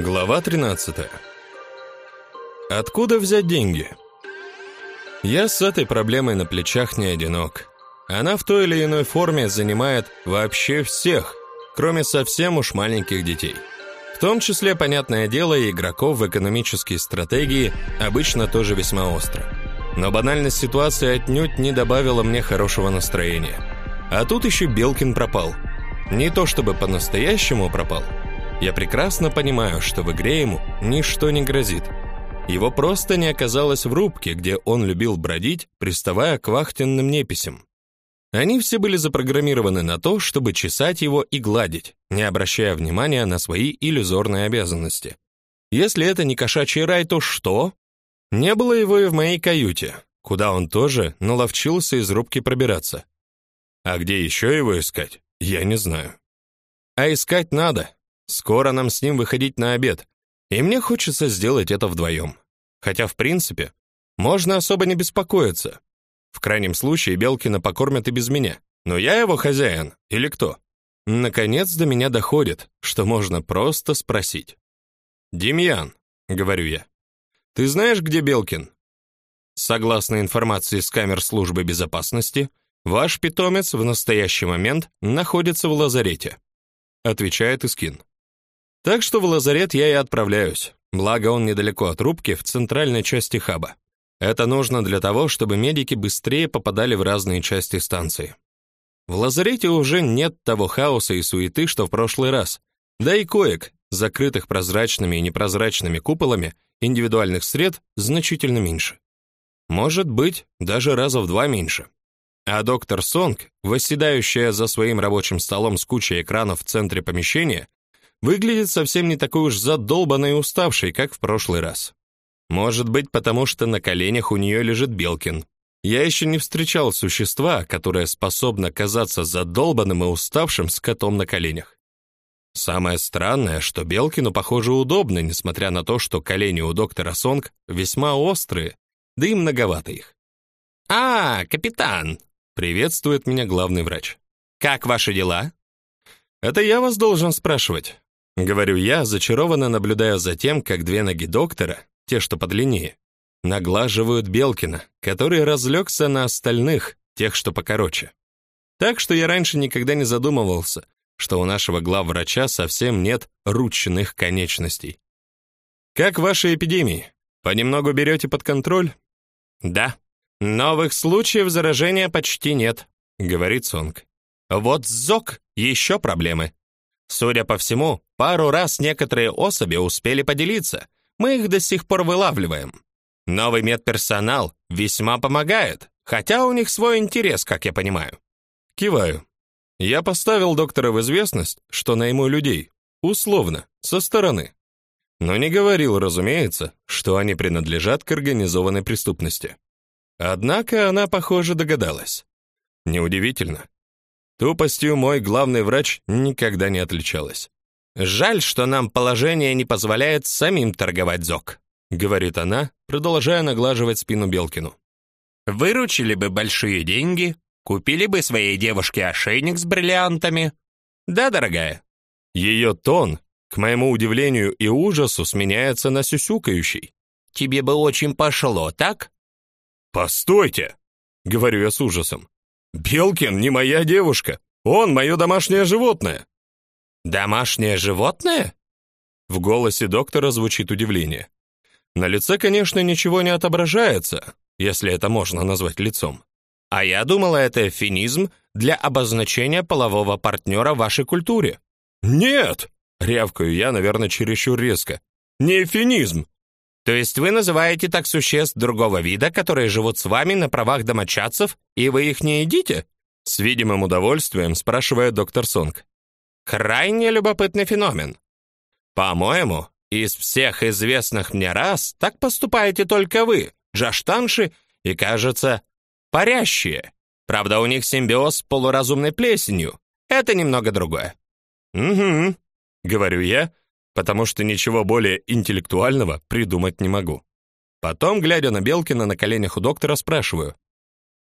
Глава 13. Откуда взять деньги? Я с этой проблемой на плечах не одинок. Она в той или иной форме занимает вообще всех, кроме совсем уж маленьких детей. В том числе, понятное дело, и игроков в экономические стратегии обычно тоже весьма остро. Но банальность ситуации отнюдь не добавила мне хорошего настроения. А тут еще Белкин пропал. Не то чтобы по-настоящему пропал. Я прекрасно понимаю, что в игре ему ничто не грозит. Его просто не оказалось в рубке, где он любил бродить, приставая к вахтенным неписям. Они все были запрограммированы на то, чтобы чесать его и гладить, не обращая внимания на свои иллюзорные обязанности. Если это не кошачий рай, то что? Не было его и в моей каюте, куда он тоже наловчился из рубки пробираться. А где еще его искать, я не знаю. А искать надо. Скоро нам с ним выходить на обед, и мне хочется сделать это вдвоем. Хотя, в принципе, можно особо не беспокоиться. В крайнем случае Белкина покормят и без меня. Но я его хозяин или кто? Наконец до меня доходит, что можно просто спросить. «Демьян», — говорю я, — «ты знаешь, где Белкин?» Согласно информации с камер службы безопасности, ваш питомец в настоящий момент находится в лазарете, отвечает Искин. Так что в лазарет я и отправляюсь. Благо он недалеко от рубки в центральной части хаба. Это нужно для того, чтобы медики быстрее попадали в разные части станции. В лазарете уже нет того хаоса и суеты, что в прошлый раз. Да и коек, закрытых прозрачными и непрозрачными куполами, индивидуальных сред значительно меньше. Может быть, даже раза в два меньше. А доктор Сонг, восседающая за своим рабочим столом с кучей экранов в центре помещения, выглядит совсем не такой уж задолбанной и уставшей, как в прошлый раз. Может быть, потому что на коленях у нее лежит Белкин. Я еще не встречал существа, которое способно казаться задолбанным и уставшим с котом на коленях. Самое странное, что Белкину, похоже, удобно, несмотря на то, что колени у доктора Сонг весьма острые, да и многовато их. «А, капитан!» — приветствует меня главный врач. «Как ваши дела?» «Это я вас должен спрашивать», — говорю я, зачарованно наблюдая за тем, как две ноги доктора, те, что подлиннее, наглаживают Белкина, который разлегся на остальных, тех, что покороче. Так что я раньше никогда не задумывался, что у нашего главврача совсем нет ручных конечностей. Как ваши эпидемии? Понемногу берете под контроль? Да. Новых случаев заражения почти нет, говорит Сонг. Вот ЗОК еще проблемы. Судя по всему, пару раз некоторые особи успели поделиться, мы их до сих пор вылавливаем. Новый медперсонал весьма помогает, хотя у них свой интерес, как я понимаю. Киваю. Я поставил доктора в известность, что найму людей, условно, со стороны. Но не говорил, разумеется, что они принадлежат к организованной преступности. Однако она, похоже, догадалась. Неудивительно. Тупостью мой главный врач никогда не отличалась. Жаль, что нам положение не позволяет самим торговать зок, говорит она, продолжая наглаживать спину Белкину. Выручили бы большие деньги, купили бы своей девушке ошейник с бриллиантами. Да, дорогая. Ее тон, к моему удивлению и ужасу, сменяется на сюсюкающий. Тебе бы очень пошло, так? Постойте, говорю я с ужасом. Белкин не моя девушка. Он мое домашнее животное. «Домашнее животное?» В голосе доктора звучит удивление. На лице, конечно, ничего не отображается, если это можно назвать лицом. А я думала, это эвфемизм для обозначения полового партнера в вашей культуре. Нет, рявкаю я, наверное, чересчур резко. Не эвфемизм. То есть вы называете так существ другого вида, которые живут с вами на правах домочадцев, и вы их не едите? С видимым удовольствием спрашивает доктор Сонг. Крайне любопытный феномен. По-моему, из всех известных мне рас так поступаете только вы, джаштанши и, кажется, парящие. Правда, у них симбиоз с полуразумной плесенью. Это немного другое. Угу, говорю я, потому что ничего более интеллектуального придумать не могу. Потом, глядя на Белкина на коленях у доктора, спрашиваю: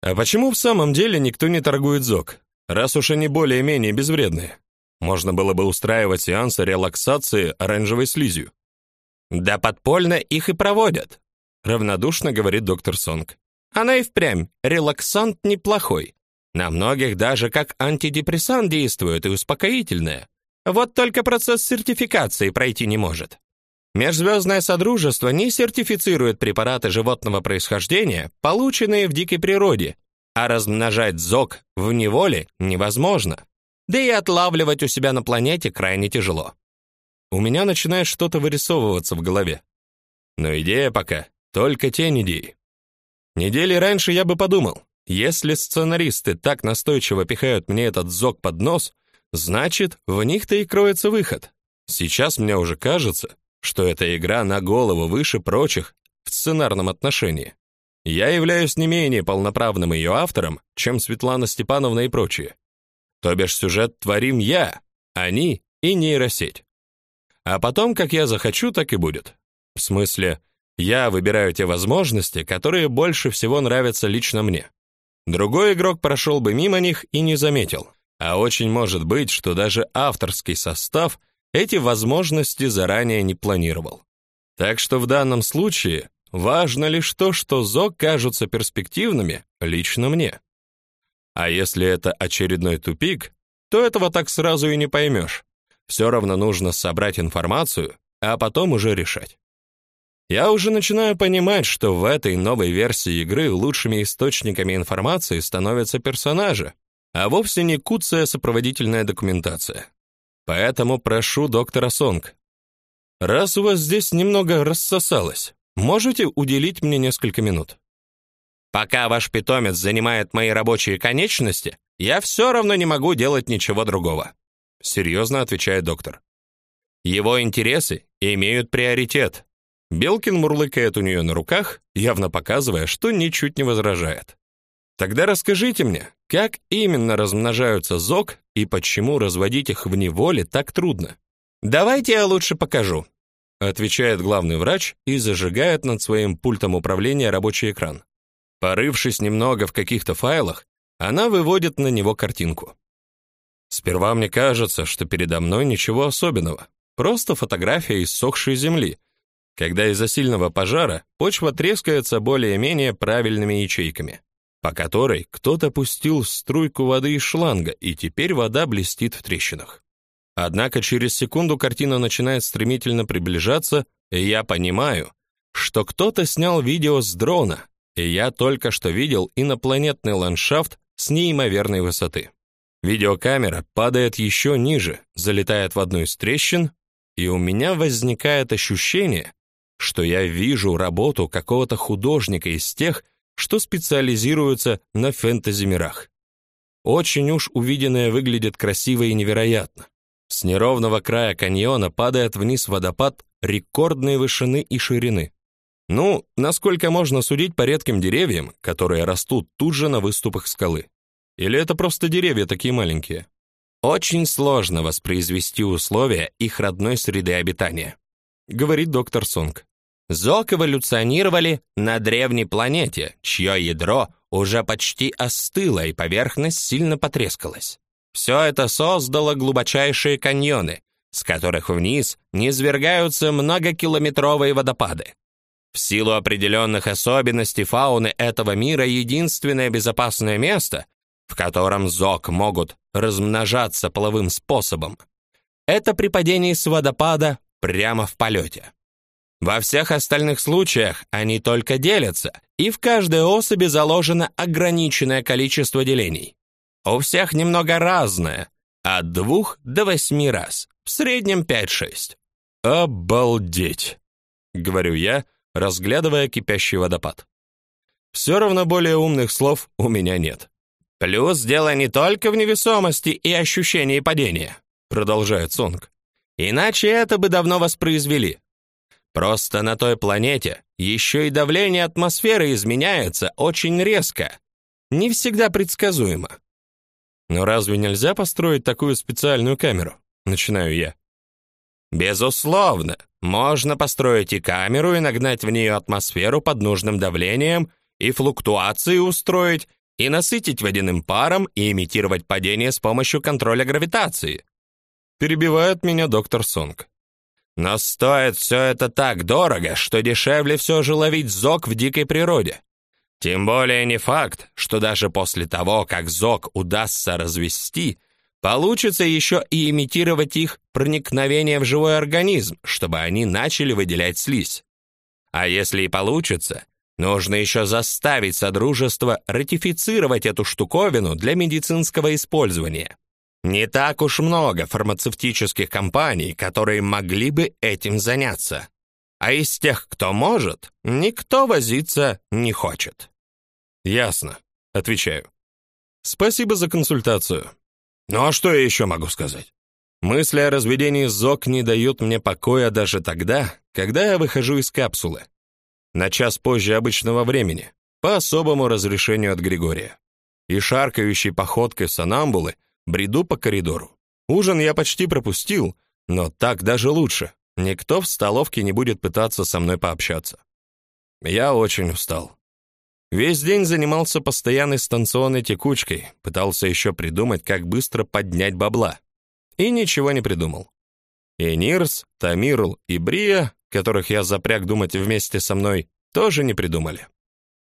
"А почему в самом деле никто не торгует зок, раз уж они более-менее безвредные?" Можно было бы устраивать сеансы релаксации оранжевой слизью. Да подпольно их и проводят, равнодушно говорит доктор Сонг. Она и впрямь релаксант неплохой. На многих даже как антидепрессант действует и успокоительное. Вот только процесс сертификации пройти не может. Межзвездное содружество не сертифицирует препараты животного происхождения, полученные в дикой природе, а размножать зок в неволе невозможно. Да и отлавливать у себя на планете крайне тяжело. У меня начинает что-то вырисовываться в голове. Но идея пока только тень идеи. Недели раньше я бы подумал, если сценаристы так настойчиво пихают мне этот зок под нос, значит, в них-то и кроется выход. Сейчас мне уже кажется, что эта игра на голову выше прочих в сценарном отношении. Я являюсь не менее полноправным ее автором, чем Светлана Степановна и прочие. То бишь сюжет творим я, они и нейросеть. А потом, как я захочу, так и будет. В смысле, я выбираю те возможности, которые больше всего нравятся лично мне. Другой игрок прошел бы мимо них и не заметил. А очень может быть, что даже авторский состав эти возможности заранее не планировал. Так что в данном случае важно лишь то, что ЗОГ кажутся перспективными лично мне. А если это очередной тупик, то этого так сразу и не поймешь. Все равно нужно собрать информацию, а потом уже решать. Я уже начинаю понимать, что в этой новой версии игры лучшими источниками информации становятся персонажи, а вовсе не куцая сопроводительная документация. Поэтому прошу доктора Сонг. Раз у вас здесь немного рассосалось, можете уделить мне несколько минут. Пока ваш питомец занимает мои рабочие конечности, я все равно не могу делать ничего другого, серьезно отвечает доктор. Его интересы имеют приоритет. Белкин мурлыкает у нее на руках, явно показывая, что ничуть не возражает. Тогда расскажите мне, как именно размножаются зок и почему разводить их в неволе так трудно? Давайте я лучше покажу, отвечает главный врач и зажигает над своим пультом управления рабочий экран. Порывшись немного в каких-то файлах, она выводит на него картинку. Сперва мне кажется, что передо мной ничего особенного, просто фотография иссохшей земли, когда из-за сильного пожара почва трескается более-менее правильными ячейками, по которой кто-то пустил струйку воды из шланга, и теперь вода блестит в трещинах. Однако через секунду картина начинает стремительно приближаться, и я понимаю, что кто-то снял видео с дрона, и я только что видел инопланетный ландшафт с неимоверной высоты. Видеокамера падает еще ниже, залетает в одну из трещин, и у меня возникает ощущение, что я вижу работу какого-то художника из тех, что специализируются на фэнтези-мирах. Очень уж увиденное выглядит красиво и невероятно. С неровного края каньона падает вниз водопад рекордной вышины и ширины. Ну, насколько можно судить по редким деревьям, которые растут тут же на выступах скалы. Или это просто деревья такие маленькие? Очень сложно воспроизвести условия их родной среды обитания, говорит доктор Сонг. Зок эволюционировали на древней планете, чье ядро уже почти остыло и поверхность сильно потрескалась. Все это создало глубочайшие каньоны, с которых вниз низвергаются многокилометровые водопады. В силу определенных особенностей фауны этого мира единственное безопасное место, в котором зок могут размножаться половым способом, это при падении с водопада прямо в полете. Во всех остальных случаях они только делятся, и в каждой особи заложено ограниченное количество делений. У всех немного разное, от двух до восьми раз, в среднем пять-шесть. Обалдеть, говорю я, разглядывая кипящий водопад. Все равно более умных слов у меня нет. Плюс дело не только в невесомости и ощущении падения, продолжает Сонг. Иначе это бы давно воспроизвели. Просто на той планете еще и давление атмосферы изменяется очень резко, не всегда предсказуемо. Но разве нельзя построить такую специальную камеру? Начинаю я. Безусловно, можно построить и камеру и нагнать в нее атмосферу под нужным давлением, и флуктуации устроить, и насытить водяным паром, и имитировать падение с помощью контроля гравитации. перебивает меня доктор Сонг. Но стоит все это так дорого, что дешевле все же ловить зок в дикой природе. Тем более не факт, что даже после того, как зок удастся развести, получится еще и имитировать их проникновение в живой организм, чтобы они начали выделять слизь. А если и получится, нужно еще заставить Содружество ратифицировать эту штуковину для медицинского использования. Не так уж много фармацевтических компаний, которые могли бы этим заняться. А из тех, кто может, никто возиться не хочет. Ясно, отвечаю. Спасибо за консультацию. Ну а что я еще могу сказать? Мысли о разведении ЗОК не дают мне покоя даже тогда, когда я выхожу из капсулы. На час позже обычного времени, по особому разрешению от Григория. И шаркающей походкой сонамбулы бреду по коридору. Ужин я почти пропустил, но так даже лучше. Никто в столовке не будет пытаться со мной пообщаться. Я очень устал. Весь день занимался постоянной станционной текучкой, пытался еще придумать, как быстро поднять бабла. И ничего не придумал. И Нирс, Тамирл и Брия, которых я запряг думать вместе со мной, тоже не придумали.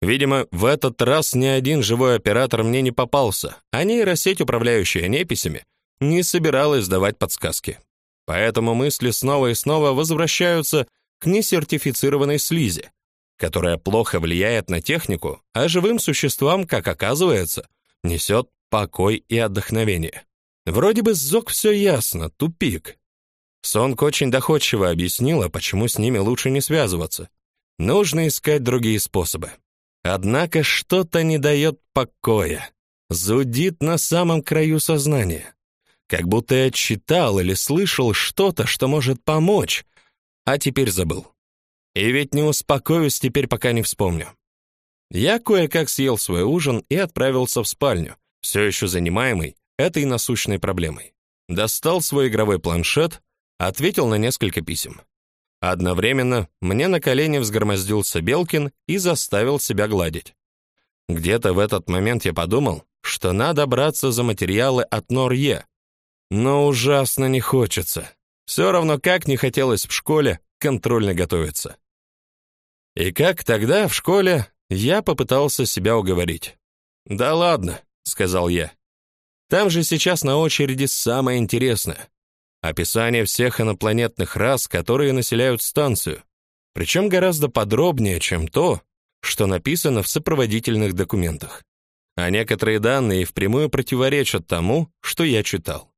Видимо, в этот раз ни один живой оператор мне не попался, а нейросеть, управляющая неписями, не собиралась давать подсказки. Поэтому мысли снова и снова возвращаются к несертифицированной слизи, которая плохо влияет на технику, а живым существам, как оказывается, несет покой и отдохновение. Вроде бы с ЗОК все ясно, тупик. Сонг очень доходчиво объяснила, почему с ними лучше не связываться. Нужно искать другие способы. Однако что-то не дает покоя. Зудит на самом краю сознания. Как будто я читал или слышал что-то, что может помочь, а теперь забыл. И ведь не успокоюсь теперь, пока не вспомню. Я кое-как съел свой ужин и отправился в спальню, все еще занимаемый этой насущной проблемой. Достал свой игровой планшет, ответил на несколько писем. Одновременно мне на колени взгромоздился Белкин и заставил себя гладить. Где-то в этот момент я подумал, что надо браться за материалы от Норье. Но ужасно не хочется. Все равно как не хотелось в школе контрольно готовиться. И как тогда в школе я попытался себя уговорить. «Да ладно», — сказал я. «Там же сейчас на очереди самое интересное. Описание всех инопланетных рас, которые населяют станцию. Причем гораздо подробнее, чем то, что написано в сопроводительных документах. А некоторые данные впрямую противоречат тому, что я читал.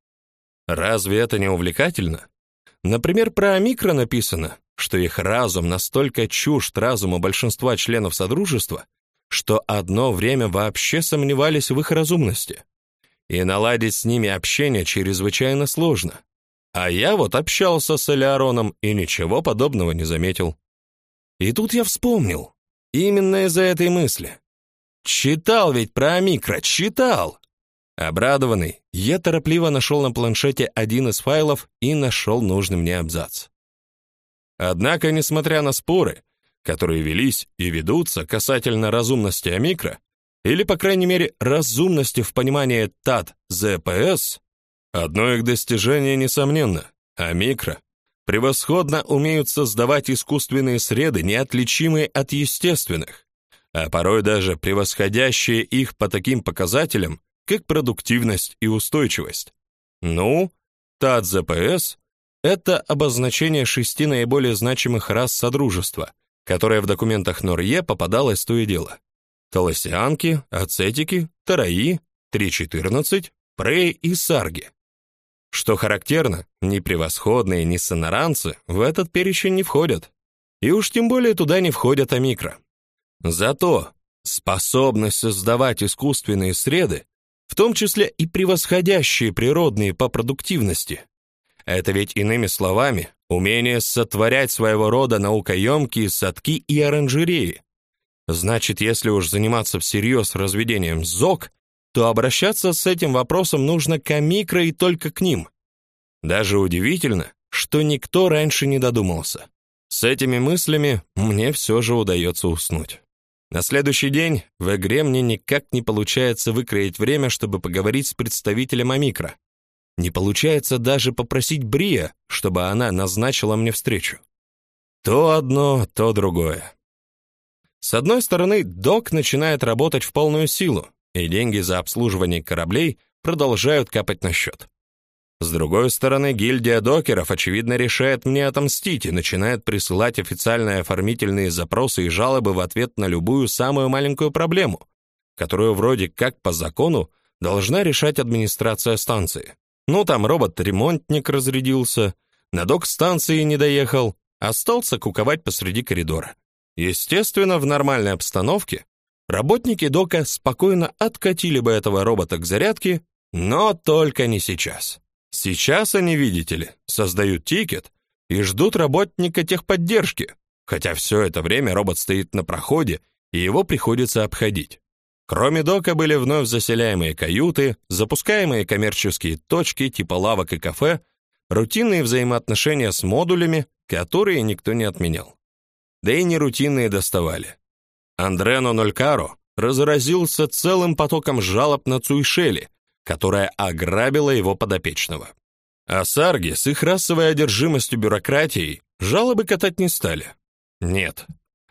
Разве это не увлекательно? Например, про Омикро написано, что их разум настолько чужд разуму большинства членов Содружества, что одно время вообще сомневались в их разумности. И наладить с ними общение чрезвычайно сложно. А я вот общался с Элеароном и ничего подобного не заметил. И тут я вспомнил. Именно из-за этой мысли. Читал ведь про Омикро, читал! Обрадованный, я торопливо нашел на планшете один из файлов и нашел нужный мне абзац. Однако, несмотря на споры, которые велись и ведутся касательно разумности омикро, или, по крайней мере, разумности в понимании ТАТ-ЗПС, одно их достижение несомненно. Омикро превосходно умеют создавать искусственные среды, неотличимые от естественных, а порой даже превосходящие их по таким показателям, как продуктивность и устойчивость. Ну, ТАТ-ЗПС это обозначение шести наиболее значимых рас Содружества, которое в документах Норье попадалось то и дело. Толосианки, ацетики, тараи, 3.14, преи и сарги. Что характерно, ни превосходные, ни соноранцы в этот перечень не входят. И уж тем более туда не входят амикро. Зато способность создавать искусственные среды, в том числе и превосходящие природные по продуктивности, это ведь иными словами умение сотворять своего рода наукоемкие садки и оранжереи. Значит, если уж заниматься всерьез разведением зок, то обращаться с этим вопросом нужно к микро и только к ним. Даже удивительно, что никто раньше не додумался. С этими мыслями мне все же удается уснуть. На следующий день в игре мне никак не получается выкроить время, чтобы поговорить с представителем Амикро. Не получается даже попросить Брия, чтобы она назначила мне встречу. То одно, то другое. С одной стороны, док начинает работать в полную силу, и деньги за обслуживание кораблей продолжают капать на счет. С другой стороны, гильдия докеров очевидно решает мне отомстить и начинает присылать официальные оформительные запросы и жалобы в ответ на любую самую маленькую проблему, которую вроде как по закону должна решать администрация станции. Ну там робот-ремонтник разрядился, на док станции не доехал, остался куковать посреди коридора. Естественно, в нормальной обстановке работники дока спокойно откатили бы этого робота к зарядке, но только не сейчас. Сейчас они, видите ли, создают тикет и ждут работника техподдержки, хотя все это время робот стоит на проходе, и его приходится обходить. Кроме дока были вновь заселяемые каюты, запускаемые коммерческие точки типа лавок и кафе, рутинные взаимоотношения с модулями, которые никто не отменял да и нерутинные доставали. Андрено Нолькаро разразился целым потоком жалоб на Цуйшели, которая ограбила его подопечного. А сарги с их расовой одержимостью бюрократией жалобы катать не стали. Нет.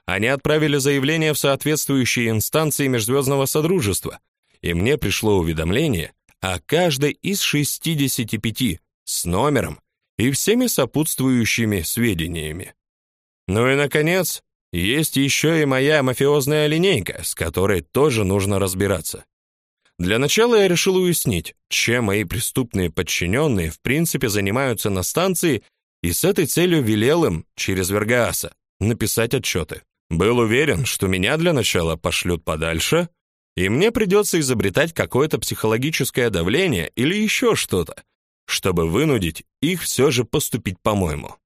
Они отправили заявление в соответствующие инстанции Межзвездного Содружества, и мне пришло уведомление о каждой из 65 с номером и всеми сопутствующими сведениями. Ну и, наконец, есть еще и моя мафиозная линейка, с которой тоже нужно разбираться. Для начала я решил уяснить, чем мои преступные подчиненные в принципе занимаются на станции, и с этой целью велел им, через Вергааса, написать отчеты. Был уверен, что меня для начала пошлют подальше, и мне придется изобретать какое-то психологическое давление или еще что-то, чтобы вынудить их все же поступить по-моему.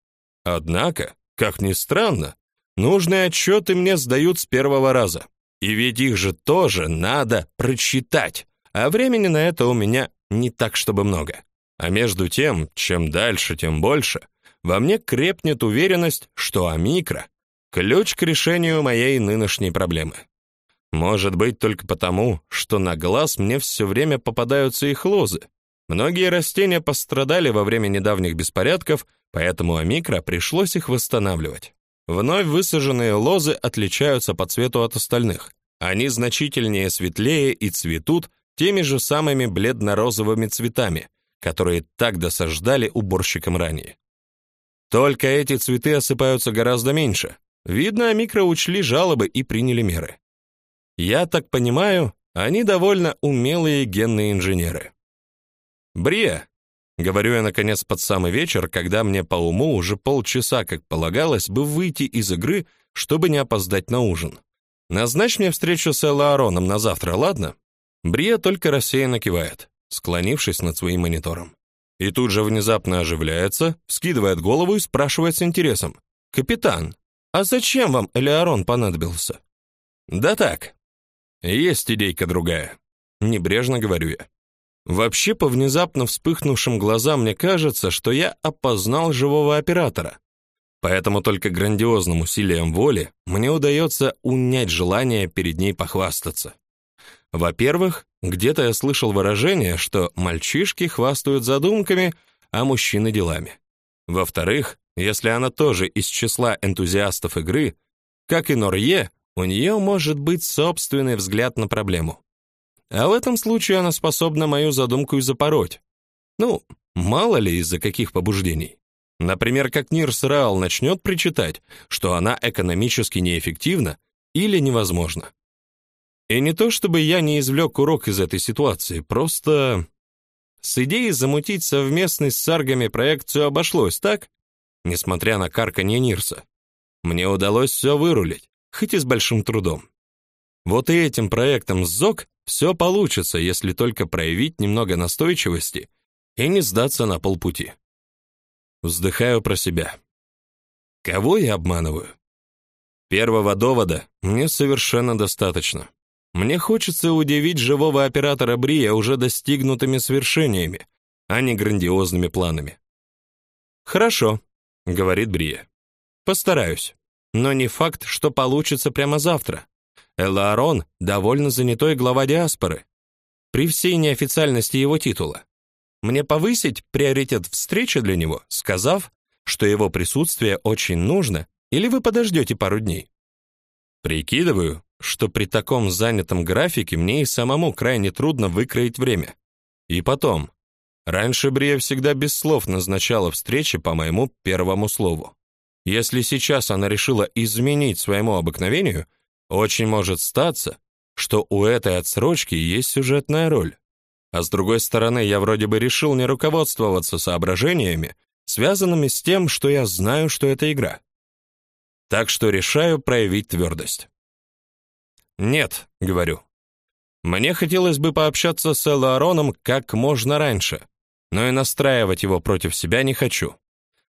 Однако как ни странно, нужные отчеты мне сдают с первого раза. И ведь их же тоже надо прочитать, а времени на это у меня не так чтобы много. А между тем, чем дальше, тем больше, во мне крепнет уверенность, что Амикро — ключ к решению моей нынешней проблемы. Может быть, только потому, что на глаз мне все время попадаются их лозы. Многие растения пострадали во время недавних беспорядков, поэтому Амикро пришлось их восстанавливать. Вновь высаженные лозы отличаются по цвету от остальных. Они значительнее светлее и цветут теми же самыми бледно-розовыми цветами, которые так досаждали уборщикам ранее. Только эти цветы осыпаются гораздо меньше. Видно, Амикро учли жалобы и приняли меры. Я так понимаю, они довольно умелые генные инженеры. Брия, Говорю я, наконец, под самый вечер, когда мне по уму уже полчаса, как полагалось, бы выйти из игры, чтобы не опоздать на ужин. Назначь мне встречу с Элаароном на завтра, ладно? Брия только рассеянно кивает, склонившись над своим монитором. И тут же внезапно оживляется, вскидывает голову и спрашивает с интересом. «Капитан, а зачем вам Элеарон понадобился?» «Да так. Есть идейка другая», — небрежно говорю я. Вообще, по внезапно вспыхнувшим глазам мне кажется, что я опознал живого оператора. Поэтому только грандиозным усилием воли мне удается унять желание перед ней похвастаться. Во-первых, где-то я слышал выражение, что мальчишки хвастают задумками, а мужчины делами. Во-вторых, если она тоже из числа энтузиастов игры, как и Норье, у нее может быть собственный взгляд на проблему. А в этом случае она способна мою задумку и запороть. Ну, мало ли из-за каких побуждений. Например, как Нирс Раал начнет причитать, что она экономически неэффективна или невозможна. И не то чтобы я не извлек урок из этой ситуации, просто с идеей замутить совместный с саргами проекцию обошлось, так? Несмотря на карканье Нирса. Мне удалось все вырулить, хоть и с большим трудом. Вот и этим проектом с ЗОК все получится, если только проявить немного настойчивости и не сдаться на полпути. Вздыхаю про себя. Кого я обманываю? Первого довода мне совершенно достаточно. Мне хочется удивить живого оператора Брия уже достигнутыми свершениями, а не грандиозными планами. «Хорошо», — говорит Брия. «Постараюсь. Но не факт, что получится прямо завтра. Элаарон довольно занятой глава диаспоры, при всей неофициальности его титула. мне повысить приоритет встречи для него, сказав, что его присутствие очень нужно, или вы подождете пару дней? Прикидываю, что при таком занятом графике мне и самому крайне трудно выкроить время. И потом, раньше Брия всегда без слов назначала встречи по моему первому слову. Если сейчас она решила изменить своему обыкновению, очень может статься, что у этой отсрочки есть сюжетная роль. А с другой стороны, я вроде бы решил не руководствоваться соображениями, связанными с тем, что я знаю, что это игра. Так что решаю проявить твердость. «Нет», — говорю. «Мне хотелось бы пообщаться с Элаароном как можно раньше, но и настраивать его против себя не хочу.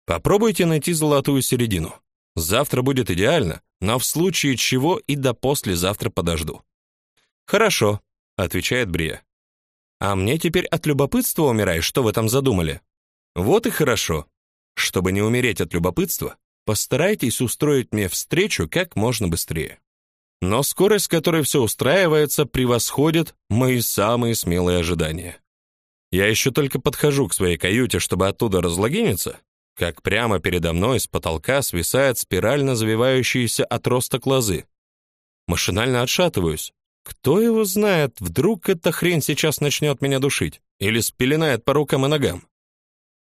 Попробуйте найти золотую середину. Завтра будет идеально, но в случае чего и до послезавтра подожду». «Хорошо», — отвечает Брия. «А мне теперь от любопытства умираешь, что вы там задумали?» «Вот и хорошо. Чтобы не умереть от любопытства, постарайтесь устроить мне встречу как можно быстрее». Но скорость, с которой все устраивается, превосходит мои самые смелые ожидания. Я еще только подхожу к своей каюте, чтобы оттуда разлогиниться, как прямо передо мной с потолка свисает спирально завивающийся отросток лозы. Машинально отшатываюсь. Кто его знает, вдруг эта хрень сейчас начнет меня душить или спеленает по рукам и ногам.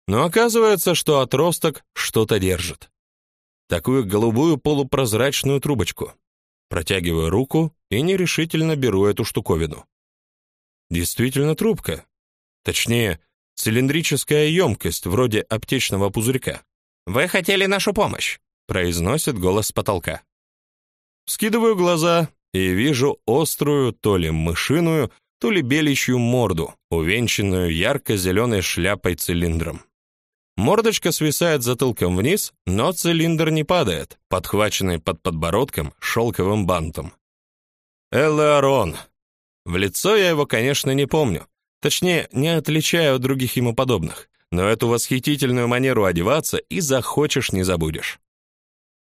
Но оказывается, что отросток что-то держит. Такую голубую полупрозрачную трубочку. Протягиваю руку и нерешительно беру эту штуковину. Действительно трубка. Точнее, цилиндрическая емкость, вроде аптечного пузырька. «Вы хотели нашу помощь», — произносит голос с потолка. Скидываю глаза и вижу острую, то ли мышиную, то ли белищью морду, увенчанную ярко-зеленой шляпой-цилиндром. Мордочка свисает затылком вниз, но цилиндр не падает, подхваченный под подбородком шелковым бантом. Элеорон. В лицо я его, конечно, не помню. Точнее, не отличаю от других ему подобных. Но эту восхитительную манеру одеваться и захочешь не забудешь.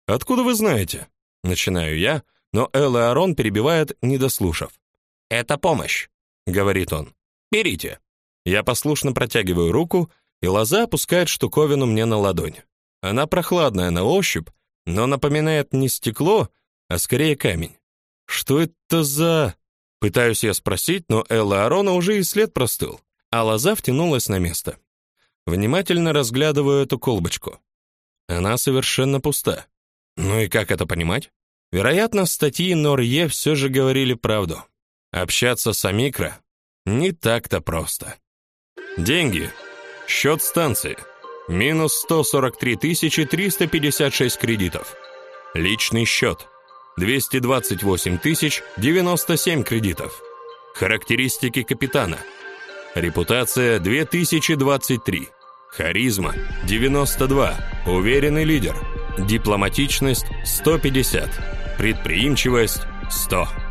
Откуда вы знаете? Начинаю я, но Элеорон перебивает, не дослушав. Это помощь, говорит он. Берите. Я послушно протягиваю руку, и лоза опускает штуковину мне на ладонь. Она прохладная на ощупь, но напоминает не стекло, а скорее камень. Что это за... Пытаюсь я спросить, но Элла Арона уже и след простыл, а лоза втянулась на место. Внимательно разглядываю эту колбочку. Она совершенно пуста. Ну и как это понимать? Вероятно, статьи Норье все же говорили правду. Общаться с Амикро не так-то просто. Деньги Счет станции. Минус 143 356 кредитов. Личный счет. 228 097 кредитов. Характеристики капитана. Репутация 2023. Харизма 92. Уверенный лидер. Дипломатичность 150. Предприимчивость 100.